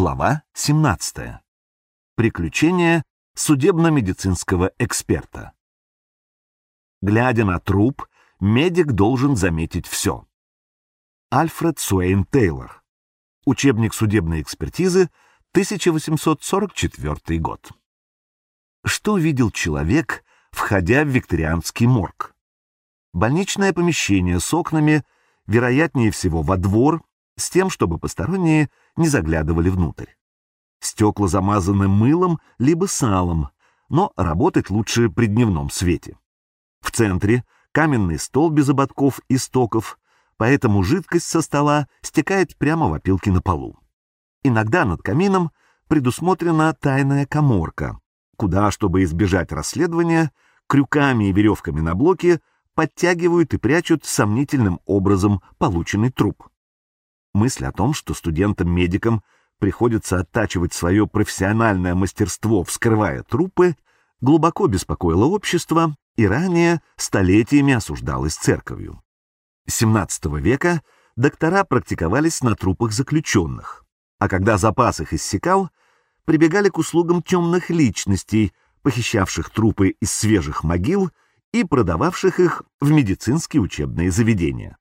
Глава 17. Приключения судебно-медицинского эксперта. Глядя на труп, медик должен заметить все. Альфред Суэйн Тейлор. Учебник судебной экспертизы, 1844 год. Что видел человек, входя в викторианский морг? Больничное помещение с окнами, вероятнее всего во двор, с тем, чтобы посторонние не заглядывали внутрь. Стекла замазаны мылом либо салом, но работать лучше при дневном свете. В центре каменный стол без ободков и стоков, поэтому жидкость со стола стекает прямо в опилки на полу. Иногда над камином предусмотрена тайная коморка, куда, чтобы избежать расследования, крюками и веревками на блоке подтягивают и прячут сомнительным образом полученный труп. Мысль о том, что студентам-медикам приходится оттачивать свое профессиональное мастерство, вскрывая трупы, глубоко беспокоила общество и ранее столетиями осуждалась церковью. С XVII века доктора практиковались на трупах заключенных, а когда запас их иссякал, прибегали к услугам темных личностей, похищавших трупы из свежих могил и продававших их в медицинские учебные заведения.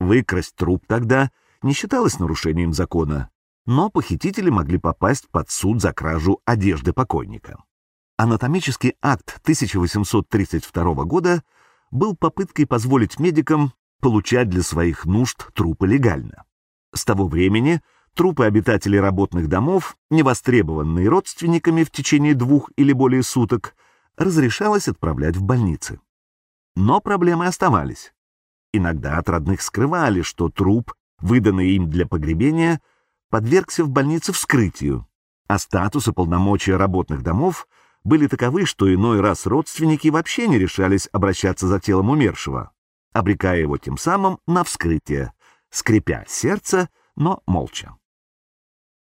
Выкрасть труп тогда — не считалось нарушением закона, но похитители могли попасть под суд за кражу одежды покойника. Анатомический акт 1832 года был попыткой позволить медикам получать для своих нужд трупы легально. С того времени трупы обитателей работных домов, не востребованные родственниками в течение двух или более суток, разрешалось отправлять в больницы. Но проблемы оставались. Иногда от родных скрывали, что труп выданный им для погребения, подвергся в больнице вскрытию, а статус и полномочия работных домов были таковы, что иной раз родственники вообще не решались обращаться за телом умершего, обрекая его тем самым на вскрытие, скрипя сердце, но молча.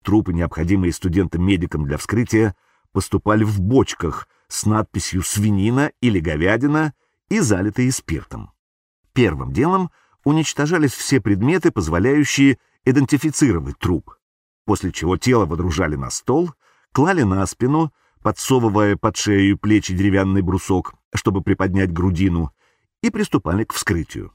Трупы, необходимые студентам-медикам для вскрытия, поступали в бочках с надписью «свинина» или «говядина» и залитые спиртом. Первым делом — уничтожались все предметы, позволяющие идентифицировать труп, после чего тело водружали на стол, клали на спину, подсовывая под шею плечи деревянный брусок, чтобы приподнять грудину, и приступали к вскрытию.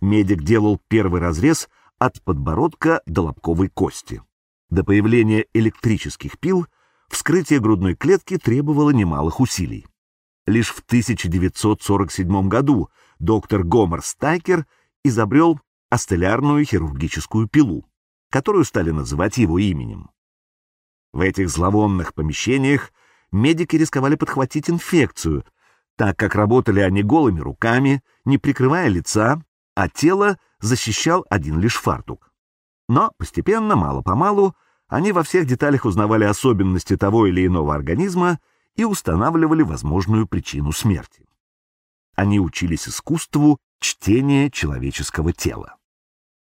Медик делал первый разрез от подбородка до лобковой кости. До появления электрических пил вскрытие грудной клетки требовало немалых усилий. Лишь в 1947 году доктор Гомер Стайкер изобрел астелярную хирургическую пилу, которую стали называть его именем. В этих зловонных помещениях медики рисковали подхватить инфекцию, так как работали они голыми руками, не прикрывая лица, а тело защищал один лишь фартук. Но постепенно, мало-помалу, они во всех деталях узнавали особенности того или иного организма и устанавливали возможную причину смерти. Они учились искусству чтения человеческого тела.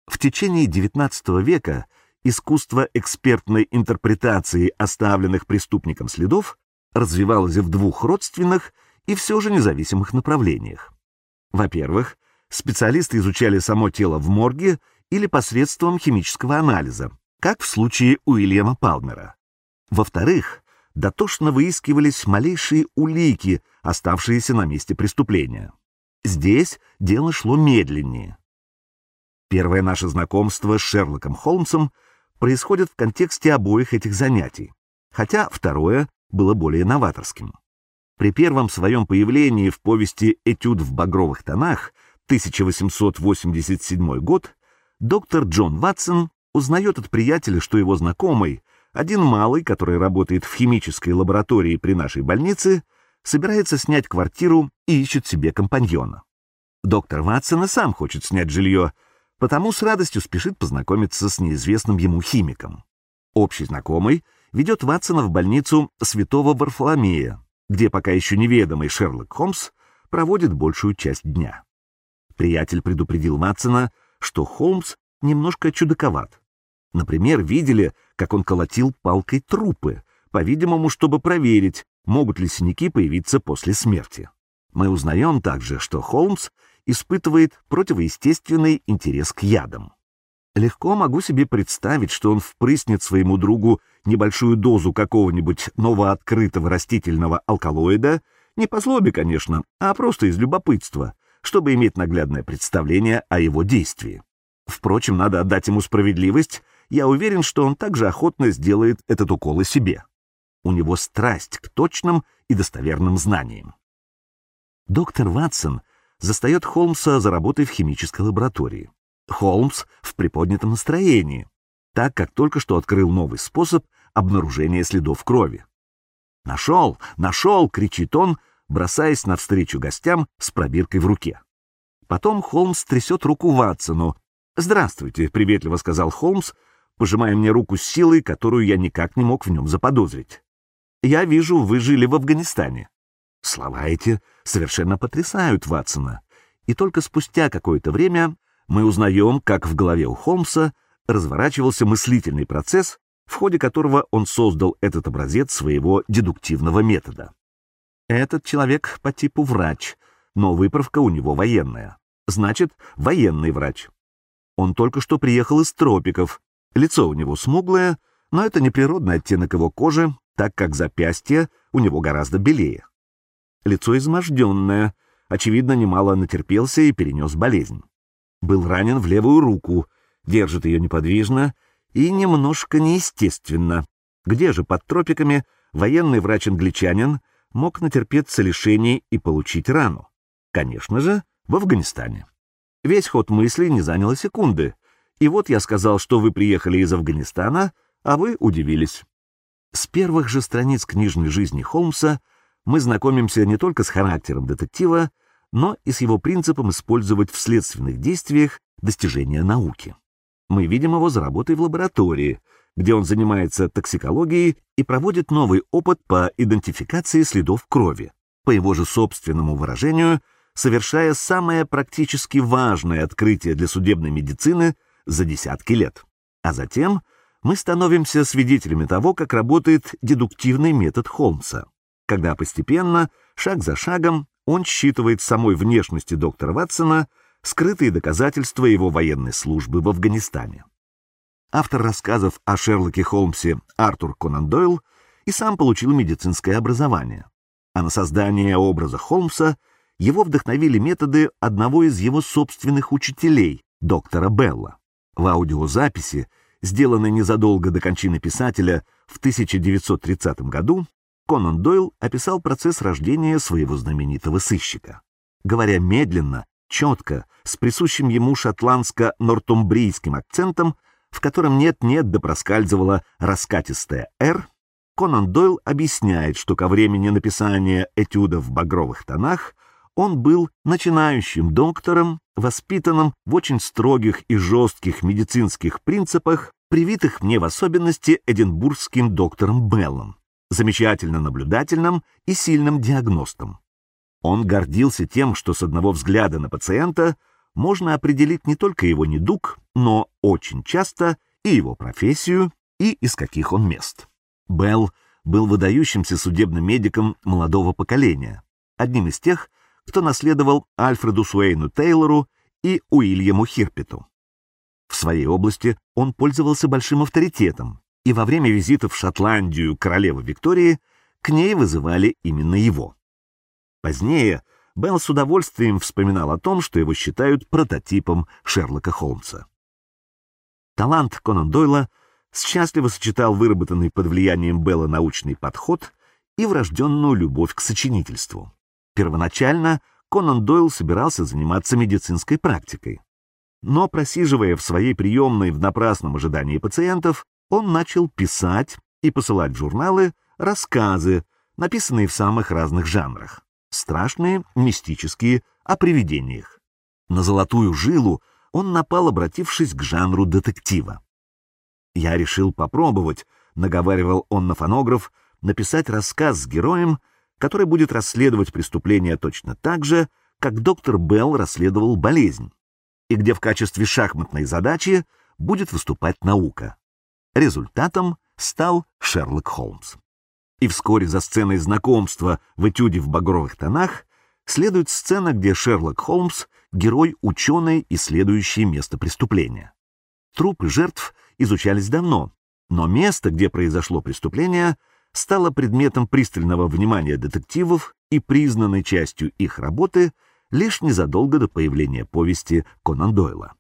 В течение XIX века искусство экспертной интерпретации оставленных преступником следов развивалось в двух родственных и все же независимых направлениях. Во-первых, специалисты изучали само тело в морге или посредством химического анализа, как в случае Уильяма Палмера. Во-вторых, дотошно выискивались малейшие улики, оставшиеся на месте преступления. Здесь дело шло медленнее. Первое наше знакомство с Шерлоком Холмсом происходит в контексте обоих этих занятий, хотя второе было более новаторским. При первом своем появлении в повести «Этюд в багровых тонах» 1887 год доктор Джон Ватсон узнает от приятеля, что его знакомый, один малый, который работает в химической лаборатории при нашей больнице, собирается снять квартиру и ищет себе компаньона. Доктор Ватсон и сам хочет снять жилье, потому с радостью спешит познакомиться с неизвестным ему химиком. Общий знакомый ведет Ватсона в больницу святого Варфоломея, где пока еще неведомый Шерлок Холмс проводит большую часть дня. Приятель предупредил Ватсона, что Холмс немножко чудаковат. Например, видели, как он колотил палкой трупы, по-видимому, чтобы проверить, могут ли синяки появиться после смерти. Мы узнаем также, что Холмс испытывает противоестественный интерес к ядам. Легко могу себе представить, что он впрыснет своему другу небольшую дозу какого-нибудь новооткрытого растительного алкалоида, не по злобе, конечно, а просто из любопытства, чтобы иметь наглядное представление о его действии. Впрочем, надо отдать ему справедливость, я уверен, что он также охотно сделает этот укол и себе. У него страсть к точным и достоверным знаниям. Доктор Ватсон застает Холмса за работой в химической лаборатории. Холмс в приподнятом настроении, так как только что открыл новый способ обнаружения следов крови. «Нашел! Нашел!» — кричит он, бросаясь навстречу гостям с пробиркой в руке. Потом Холмс трясет руку Ватсону. «Здравствуйте», — приветливо сказал Холмс, пожимая мне руку с силой, которую я никак не мог в нем заподозрить. «Я вижу, вы жили в Афганистане». Слова эти совершенно потрясают Ватсона, и только спустя какое-то время мы узнаем, как в голове у Холмса разворачивался мыслительный процесс, в ходе которого он создал этот образец своего дедуктивного метода. Этот человек по типу врач, но выправка у него военная. Значит, военный врач. Он только что приехал из тропиков. Лицо у него смуглое, но это не природный оттенок его кожи, так как запястье у него гораздо белее. Лицо изможденное, очевидно, немало натерпелся и перенес болезнь был ранен в левую руку, держит ее неподвижно и немножко неестественно. Где же под тропиками военный врач-англичанин мог натерпеться лишений и получить рану? Конечно же, в Афганистане. Весь ход мыслей не занял секунды. И вот я сказал, что вы приехали из Афганистана, а вы удивились. С первых же страниц книжной жизни Холмса мы знакомимся не только с характером детектива, но и с его принципом использовать в следственных действиях достижения науки. Мы видим его за работой в лаборатории, где он занимается токсикологией и проводит новый опыт по идентификации следов крови, по его же собственному выражению, совершая самое практически важное открытие для судебной медицины за десятки лет. А затем мы становимся свидетелями того, как работает дедуктивный метод Холмса, когда постепенно, шаг за шагом, он считывает самой внешности доктора Ватсона скрытые доказательства его военной службы в Афганистане. Автор рассказов о Шерлоке Холмсе Артур Конан Дойл и сам получил медицинское образование, а на создание образа Холмса его вдохновили методы одного из его собственных учителей, доктора Белла. В аудиозаписи, сделанной незадолго до кончины писателя в 1930 году, Конан Дойл описал процесс рождения своего знаменитого сыщика. Говоря медленно, четко, с присущим ему шотландско-нортумбрийским акцентом, в котором нет-нет да проскальзывала раскатистая «Р», Конан Дойл объясняет, что ко времени написания этюда в багровых тонах он был начинающим доктором, воспитанным в очень строгих и жестких медицинских принципах, привитых мне в особенности эдинбургским доктором Беллом замечательно наблюдательным и сильным диагностом. Он гордился тем, что с одного взгляда на пациента можно определить не только его недуг, но очень часто и его профессию, и из каких он мест. Белл был выдающимся судебным медиком молодого поколения, одним из тех, кто наследовал Альфреду Суэйну Тейлору и Уильяму Хирпету. В своей области он пользовался большим авторитетом, и во время визита в Шотландию королевы Виктории к ней вызывали именно его. Позднее Белл с удовольствием вспоминал о том, что его считают прототипом Шерлока Холмса. Талант Конан Дойла счастливо сочетал выработанный под влиянием Белла научный подход и врожденную любовь к сочинительству. Первоначально Конан Дойл собирался заниматься медицинской практикой. Но, просиживая в своей приемной в напрасном ожидании пациентов, он начал писать и посылать в журналы рассказы, написанные в самых разных жанрах. Страшные, мистические, о привидениях. На золотую жилу он напал, обратившись к жанру детектива. «Я решил попробовать», — наговаривал он на фонограф, написать рассказ с героем, который будет расследовать преступление точно так же, как доктор Белл расследовал болезнь, и где в качестве шахматной задачи будет выступать наука. Результатом стал Шерлок Холмс. И вскоре за сценой знакомства в этюде в багровых тонах следует сцена, где Шерлок Холмс — герой ученый, исследующий место преступления. Трупы жертв изучались давно, но место, где произошло преступление, стало предметом пристального внимания детективов и признанной частью их работы лишь незадолго до появления повести Конан Дойла.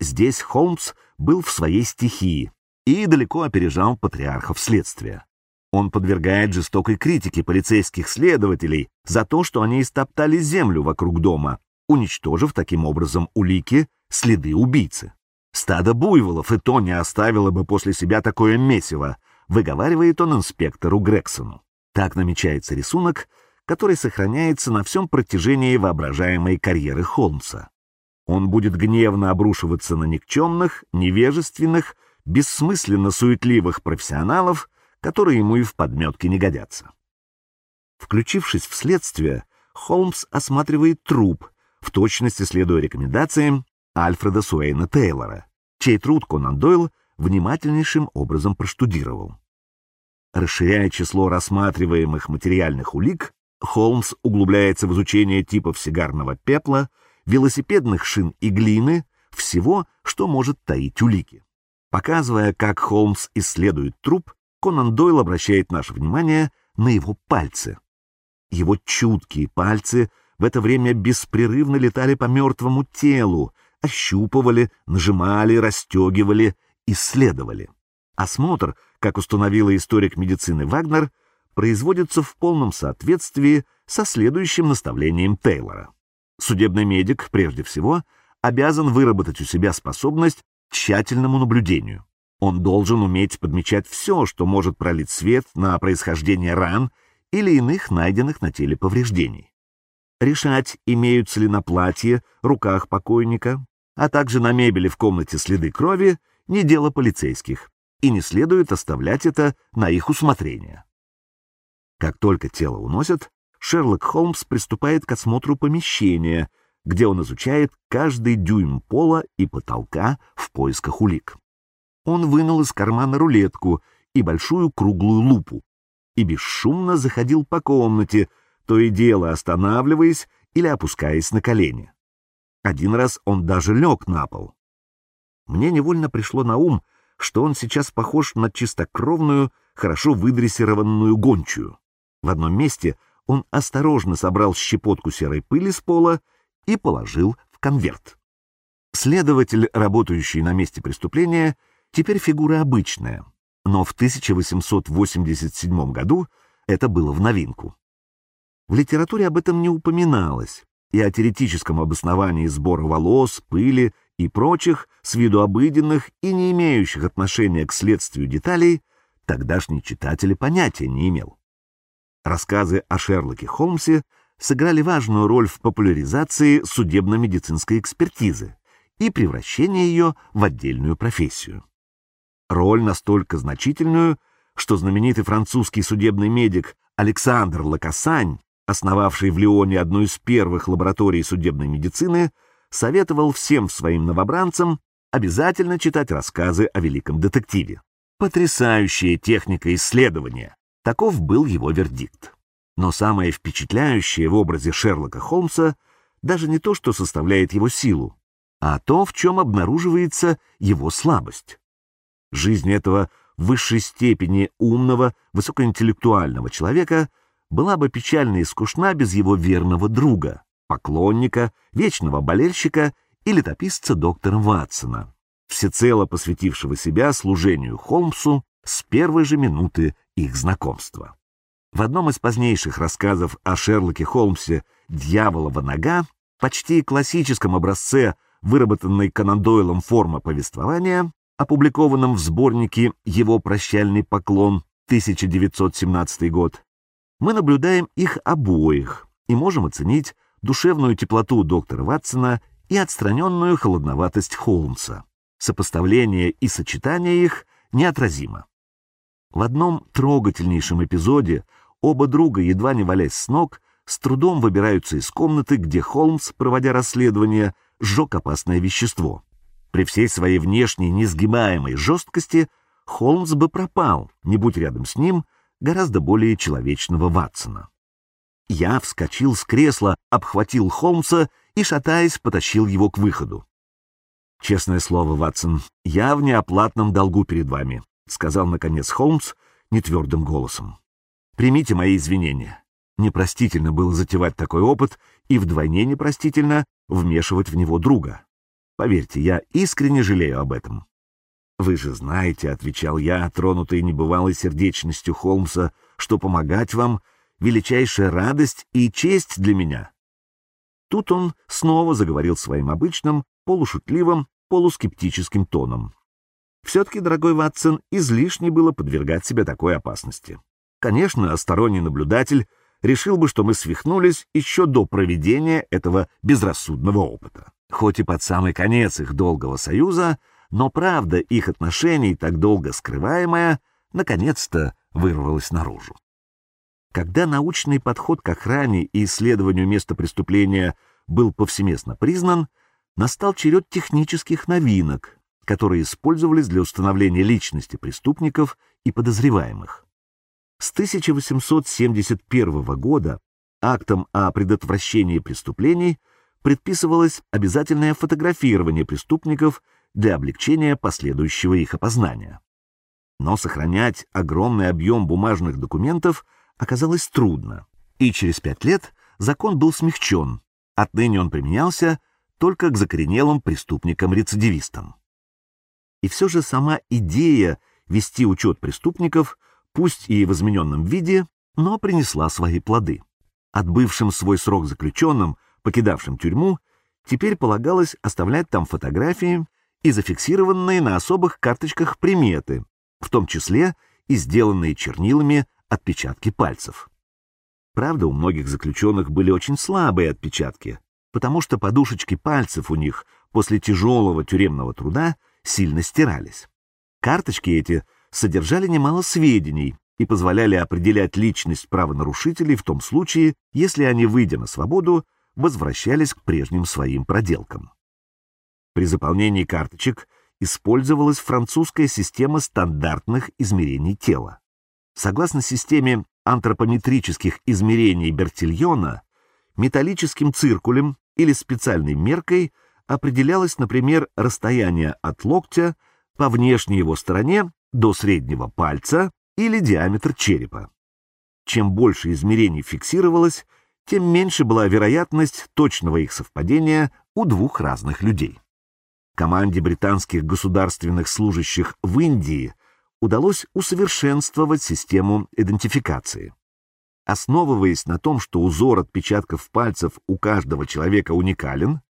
Здесь Холмс был в своей стихии и далеко опережал патриархов следствия. Он подвергает жестокой критике полицейских следователей за то, что они истоптали землю вокруг дома, уничтожив таким образом улики, следы убийцы. Стадо буйволов и то не оставило бы после себя такое месиво, выговаривает он инспектору Грексону. Так намечается рисунок, который сохраняется на всем протяжении воображаемой карьеры Холмса. Он будет гневно обрушиваться на никчемных, невежественных, бессмысленно суетливых профессионалов, которые ему и в подметке не годятся. Включившись в следствие, Холмс осматривает труп, в точности следуя рекомендациям Альфреда Суэйна Тейлора, чей труд Конан Дойл внимательнейшим образом проштудировал. Расширяя число рассматриваемых материальных улик, Холмс углубляется в изучение типов сигарного пепла, велосипедных шин и глины, всего, что может таить улики. Показывая, как Холмс исследует труп, Конан Дойл обращает наше внимание на его пальцы. Его чуткие пальцы в это время беспрерывно летали по мертвому телу, ощупывали, нажимали, расстегивали, исследовали. Осмотр, как установила историк медицины Вагнер, производится в полном соответствии со следующим наставлением Тейлора. Судебный медик, прежде всего, обязан выработать у себя способность к тщательному наблюдению. Он должен уметь подмечать все, что может пролить свет на происхождение ран или иных найденных на теле повреждений. Решать, имеются ли на платье, руках покойника, а также на мебели в комнате следы крови, не дело полицейских, и не следует оставлять это на их усмотрение. Как только тело уносят, Шерлок Холмс приступает к осмотру помещения, где он изучает каждый дюйм пола и потолка в поисках улик он вынул из кармана рулетку и большую круглую лупу и бесшумно заходил по комнате, то и дело останавливаясь или опускаясь на колени. Один раз он даже лег на пол. Мне невольно пришло на ум, что он сейчас похож на чистокровную, хорошо выдрессированную гончую. В одном месте он осторожно собрал щепотку серой пыли с пола и положил в конверт. Следователь, работающий на месте преступления, Теперь фигура обычная, но в 1887 году это было в новинку. В литературе об этом не упоминалось, и о теоретическом обосновании сбора волос, пыли и прочих, с виду обыденных и не имеющих отношения к следствию деталей, тогдашний читатель понятия не имел. Рассказы о Шерлоке Холмсе сыграли важную роль в популяризации судебно-медицинской экспертизы и превращении ее в отдельную профессию роль настолько значительную, что знаменитый французский судебный медик Александр Лакассань, основавший в Лионе одну из первых лабораторий судебной медицины, советовал всем своим новобранцам обязательно читать рассказы о великом детективе. Потрясающая техника исследования. Таков был его вердикт. Но самое впечатляющее в образе Шерлока Холмса даже не то, что составляет его силу, а то, в чем обнаруживается его слабость. Жизнь этого в высшей степени умного, высокоинтеллектуального человека была бы печальна и скучна без его верного друга, поклонника, вечного болельщика и летописца доктора Ватсона, всецело посвятившего себя служению Холмсу с первой же минуты их знакомства. В одном из позднейших рассказов о Шерлоке Холмсе «Дьяволова нога», почти классическом образце, выработанной Конан Дойлом формы повествования, опубликованном в сборнике «Его прощальный поклон» 1917 год, мы наблюдаем их обоих и можем оценить душевную теплоту доктора Ватсона и отстраненную холодноватость Холмса. Сопоставление и сочетание их неотразимо. В одном трогательнейшем эпизоде оба друга, едва не валясь с ног, с трудом выбираются из комнаты, где Холмс, проводя расследование, сжег опасное вещество. При всей своей внешней несгибаемой жесткости Холмс бы пропал, не будь рядом с ним гораздо более человечного Ватсона. Я вскочил с кресла, обхватил Холмса и, шатаясь, потащил его к выходу. «Честное слово, Ватсон, я в неоплатном долгу перед вами», — сказал, наконец, Холмс нетвердым голосом. «Примите мои извинения. Непростительно было затевать такой опыт и вдвойне непростительно вмешивать в него друга. Поверьте, я искренне жалею об этом». «Вы же знаете», — отвечал я, тронутый небывалой сердечностью Холмса, «что помогать вам — величайшая радость и честь для меня». Тут он снова заговорил своим обычным, полушутливым, полускептическим тоном. Все-таки, дорогой Ватсон, излишне было подвергать себя такой опасности. Конечно, сторонний наблюдатель решил бы, что мы свихнулись еще до проведения этого безрассудного опыта. Хоть и под самый конец их долгого союза, но правда их отношений, так долго скрываемая, наконец-то вырвалась наружу. Когда научный подход к охране и исследованию места преступления был повсеместно признан, настал черед технических новинок, которые использовались для установления личности преступников и подозреваемых. С 1871 года актом о предотвращении преступлений предписывалось обязательное фотографирование преступников для облегчения последующего их опознания. Но сохранять огромный объем бумажных документов оказалось трудно, и через пять лет закон был смягчен, отныне он применялся только к закоренелым преступникам-рецидивистам. И все же сама идея вести учет преступников, пусть и в измененном виде, но принесла свои плоды. Отбывшим свой срок заключенным, покидавшим тюрьму, теперь полагалось оставлять там фотографии и зафиксированные на особых карточках приметы, в том числе и сделанные чернилами отпечатки пальцев. Правда, у многих заключенных были очень слабые отпечатки, потому что подушечки пальцев у них после тяжелого тюремного труда сильно стирались. Карточки эти содержали немало сведений и позволяли определять личность правонарушителей в том случае, если они, выйдя на свободу, возвращались к прежним своим проделкам. При заполнении карточек использовалась французская система стандартных измерений тела. Согласно системе антропометрических измерений Бертильона, металлическим циркулем или специальной меркой определялось, например, расстояние от локтя по внешней его стороне до среднего пальца или диаметр черепа. Чем больше измерений фиксировалось, тем меньше была вероятность точного их совпадения у двух разных людей. Команде британских государственных служащих в Индии удалось усовершенствовать систему идентификации. Основываясь на том, что узор отпечатков пальцев у каждого человека уникален,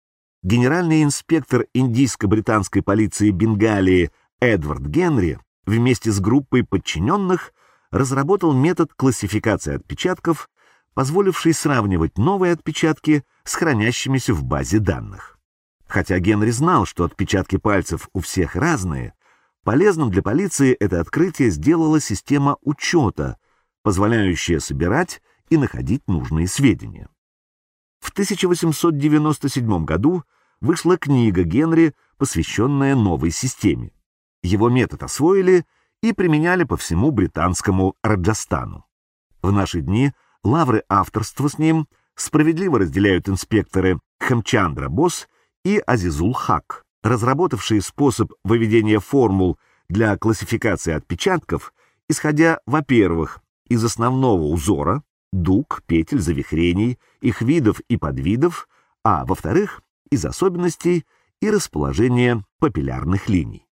генеральный инспектор индийско-британской полиции Бенгалии Эдвард Генри вместе с группой подчиненных разработал метод классификации отпечатков, позволивший сравнивать новые отпечатки с хранящимися в базе данных. Хотя Генри знал, что отпечатки пальцев у всех разные, полезным для полиции это открытие сделала система учета — позволяющая собирать и находить нужные сведения. В 1897 году вышла книга Генри, посвященная новой системе. Его метод освоили и применяли по всему британскому Раджастану. В наши дни лавры авторства с ним справедливо разделяют инспекторы Хамчандра Босс и Азизул Хак, разработавшие способ выведения формул для классификации отпечатков, исходя, во-первых, из основного узора, дуг, петель, завихрений, их видов и подвидов, а, во-вторых, из особенностей и расположения папиллярных линий.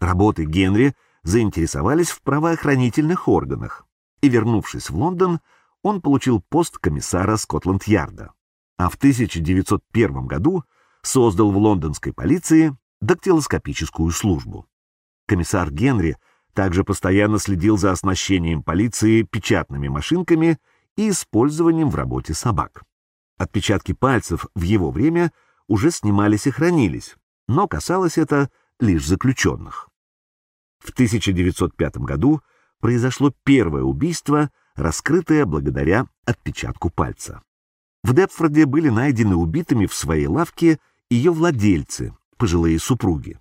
Работы Генри заинтересовались в правоохранительных органах, и, вернувшись в Лондон, он получил пост комиссара Скотланд-Ярда, а в 1901 году создал в лондонской полиции дактилоскопическую службу. Комиссар Генри – также постоянно следил за оснащением полиции печатными машинками и использованием в работе собак. Отпечатки пальцев в его время уже снимались и хранились, но касалось это лишь заключенных. В 1905 году произошло первое убийство, раскрытое благодаря отпечатку пальца. В Депфорде были найдены убитыми в своей лавке ее владельцы, пожилые супруги.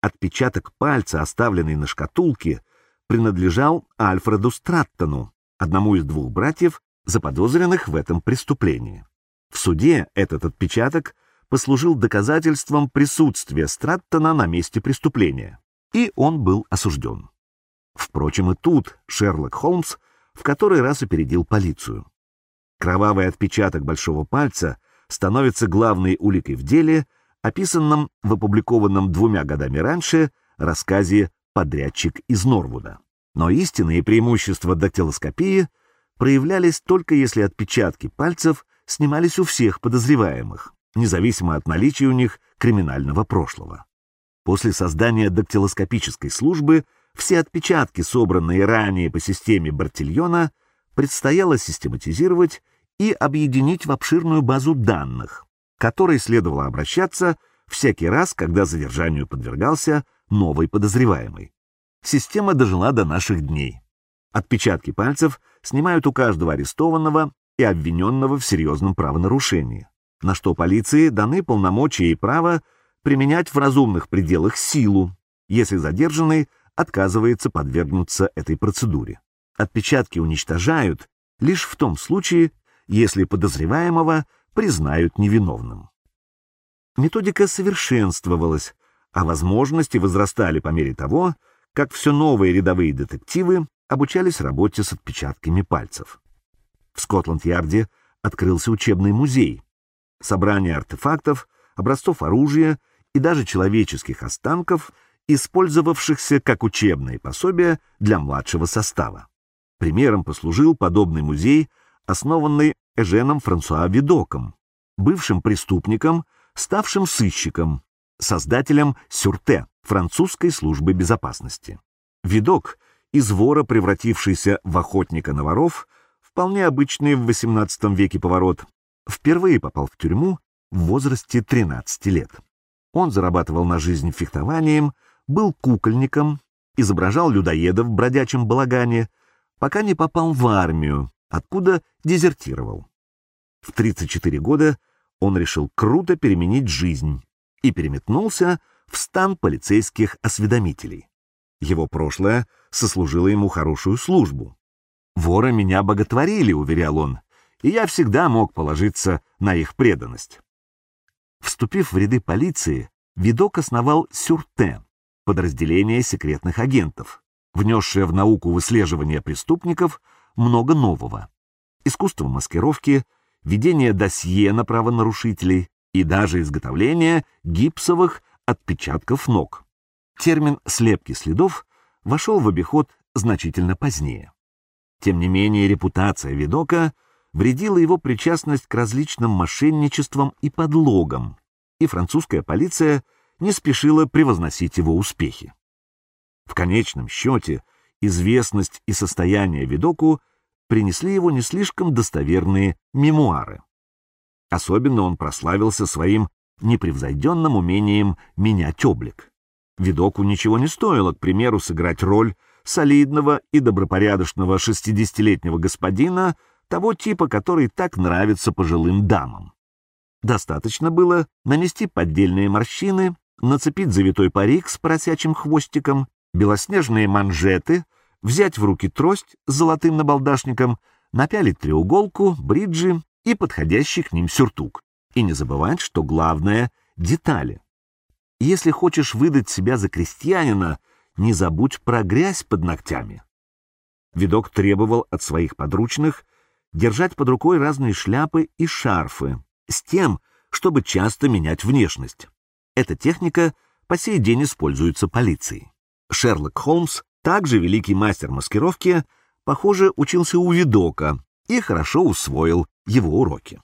Отпечаток пальца, оставленный на шкатулке, принадлежал Альфреду Страттону, одному из двух братьев, заподозренных в этом преступлении. В суде этот отпечаток послужил доказательством присутствия Страттона на месте преступления, и он был осужден. Впрочем, и тут Шерлок Холмс в который раз опередил полицию. Кровавый отпечаток большого пальца становится главной уликой в деле, описанном в опубликованном двумя годами раньше рассказе «Подрядчик из Норвуда». Но истинные преимущества дактилоскопии проявлялись только если отпечатки пальцев снимались у всех подозреваемых, независимо от наличия у них криминального прошлого. После создания дактилоскопической службы все отпечатки, собранные ранее по системе Бартильона, предстояло систематизировать и объединить в обширную базу данных, к которой следовало обращаться всякий раз, когда задержанию подвергался новый подозреваемый. Система дожила до наших дней. Отпечатки пальцев снимают у каждого арестованного и обвиненного в серьезном правонарушении, на что полиции даны полномочия и право применять в разумных пределах силу, если задержанный отказывается подвергнуться этой процедуре. Отпечатки уничтожают лишь в том случае, если подозреваемого признают невиновным. Методика совершенствовалась, а возможности возрастали по мере того, как все новые рядовые детективы обучались работе с отпечатками пальцев. В Скотланд-Ярде открылся учебный музей. Собрание артефактов, образцов оружия и даже человеческих останков, использовавшихся как учебные пособия для младшего состава. Примером послужил подобный музей, основанный Эженом Франсуа Видоком, бывшим преступником, ставшим сыщиком, создателем Сюрте, французской службы безопасности. Видок, из вора, превратившийся в охотника на воров, вполне обычный в XVIII веке поворот, впервые попал в тюрьму в возрасте 13 лет. Он зарабатывал на жизнь фехтованием, был кукольником, изображал людоеда в бродячем балагане, пока не попал в армию, откуда дезертировал. В 34 года он решил круто переменить жизнь и переметнулся в стан полицейских осведомителей. Его прошлое сослужило ему хорошую службу. «Воры меня боготворили», — уверял он, и я всегда мог положиться на их преданность. Вступив в ряды полиции, Видок основал Сюрте, подразделение секретных агентов, внесшее в науку выслеживания преступников много нового. Искусство маскировки, ведение досье на правонарушителей и даже изготовление гипсовых отпечатков ног. Термин «слепки следов» вошел в обиход значительно позднее. Тем не менее, репутация Видока вредила его причастность к различным мошенничествам и подлогам, и французская полиция не спешила превозносить его успехи. В конечном счете, известность и состояние Видоку принесли его не слишком достоверные мемуары. Особенно он прославился своим непревзойденным умением менять облик. Видоку ничего не стоило, к примеру, сыграть роль солидного и добропорядочного шестидесятилетнего господина, того типа, который так нравится пожилым дамам. Достаточно было нанести поддельные морщины, нацепить завитой парик с поросячьим хвостиком, белоснежные манжеты, взять в руки трость с золотым набалдашником, напялить треуголку, бриджи и подходящий к ним сюртук. И не забывать, что главное — детали. Если хочешь выдать себя за крестьянина, не забудь про грязь под ногтями. Видок требовал от своих подручных держать под рукой разные шляпы и шарфы, с тем, чтобы часто менять внешность. Эта техника по сей день используется полицией. Шерлок Холмс, также великий мастер маскировки, похоже, учился у Видока и хорошо усвоил его уроки.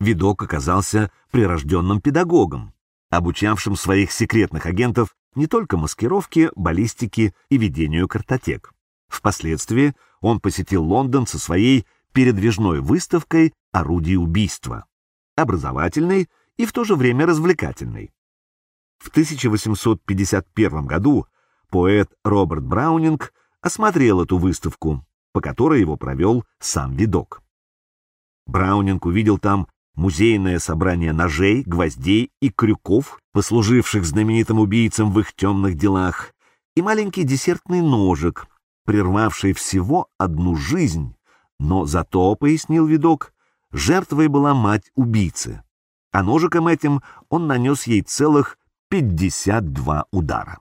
Видок оказался прирожденным педагогом, обучавшим своих секретных агентов не только маскировке, баллистике и ведению картотек. Впоследствии он посетил Лондон со своей передвижной выставкой орудий убийства, образовательной и в то же время развлекательной. В 1851 году поэт Роберт Браунинг осмотрел эту выставку, по которой его провел сам видок. Браунинг увидел там музейное собрание ножей, гвоздей и крюков, послуживших знаменитым убийцам в их темных делах, и маленький десертный ножик, прервавший всего одну жизнь, но зато, пояснил видок, жертвой была мать убийцы. а ножиком этим он нанес ей целых 52 удара.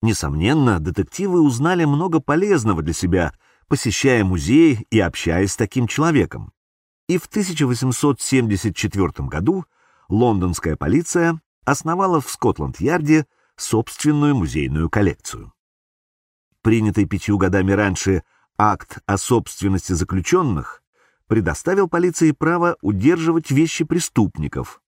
Несомненно, детективы узнали много полезного для себя, посещая музей и общаясь с таким человеком. И в 1874 году лондонская полиция основала в Скотланд-Ярде собственную музейную коллекцию. Принятый пятью годами раньше акт о собственности заключенных предоставил полиции право удерживать вещи преступников,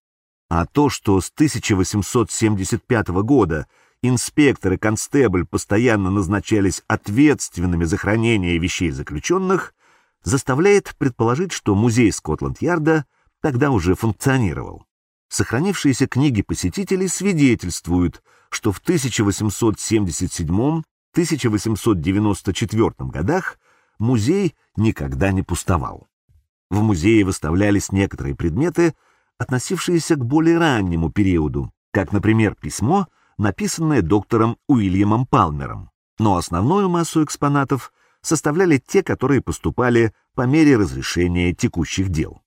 а то, что с 1875 года инспекторы констебль постоянно назначались ответственными за хранение вещей заключенных, заставляет предположить, что музей Скотланд-Ярда тогда уже функционировал. Сохранившиеся книги посетителей свидетельствуют, что в 1877-1894 годах музей никогда не пустовал. В музее выставлялись некоторые предметы, относившиеся к более раннему периоду, как, например, письмо, написанное доктором Уильямом Палмером. Но основную массу экспонатов составляли те, которые поступали по мере разрешения текущих дел.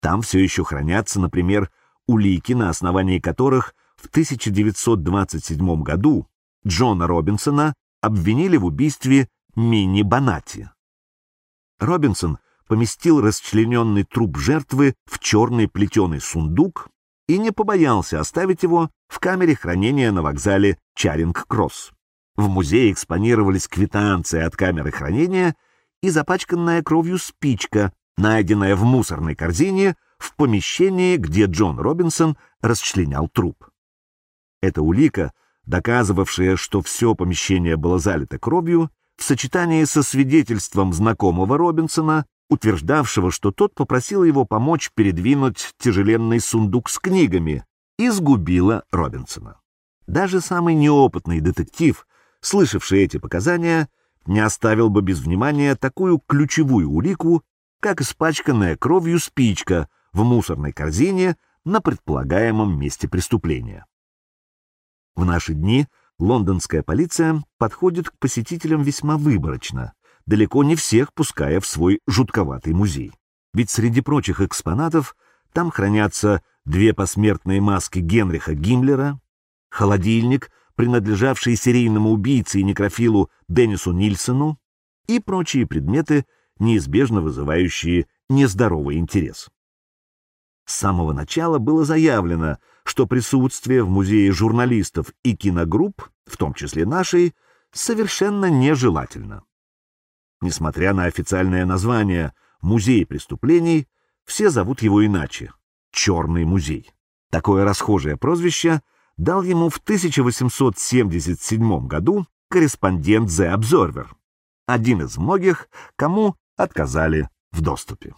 Там все еще хранятся, например, улики, на основании которых в 1927 году Джона Робинсона обвинили в убийстве Мини Банати. Робинсон поместил расчлененный труп жертвы в черный плетеный сундук и не побоялся оставить его в камере хранения на вокзале Чаринг-Кросс. В музее экспонировались квитанции от камеры хранения и запачканная кровью спичка, найденная в мусорной корзине в помещении, где Джон Робинсон расчленял труп. Эта улика, доказывавшая, что все помещение было залито кровью, в сочетании со свидетельством знакомого Робинсона, утверждавшего, что тот попросил его помочь передвинуть тяжеленный сундук с книгами, изгубила Робинсона. Даже самый неопытный детектив, слышавший эти показания, не оставил бы без внимания такую ключевую улику, как испачканная кровью спичка в мусорной корзине на предполагаемом месте преступления. В наши дни лондонская полиция подходит к посетителям весьма выборочно, далеко не всех пуская в свой жутковатый музей. Ведь среди прочих экспонатов там хранятся две посмертные маски Генриха Гиммлера, холодильник, принадлежавший серийному убийце и некрофилу Деннису Нильсону, и прочие предметы, неизбежно вызывающие нездоровый интерес. С самого начала было заявлено, что присутствие в музее журналистов и киногрупп, в том числе нашей, совершенно нежелательно. Несмотря на официальное название «Музей преступлений», все зовут его иначе — «Черный музей». Такое расхожее прозвище дал ему в 1877 году корреспондент The Observer, один из многих, кому отказали в доступе.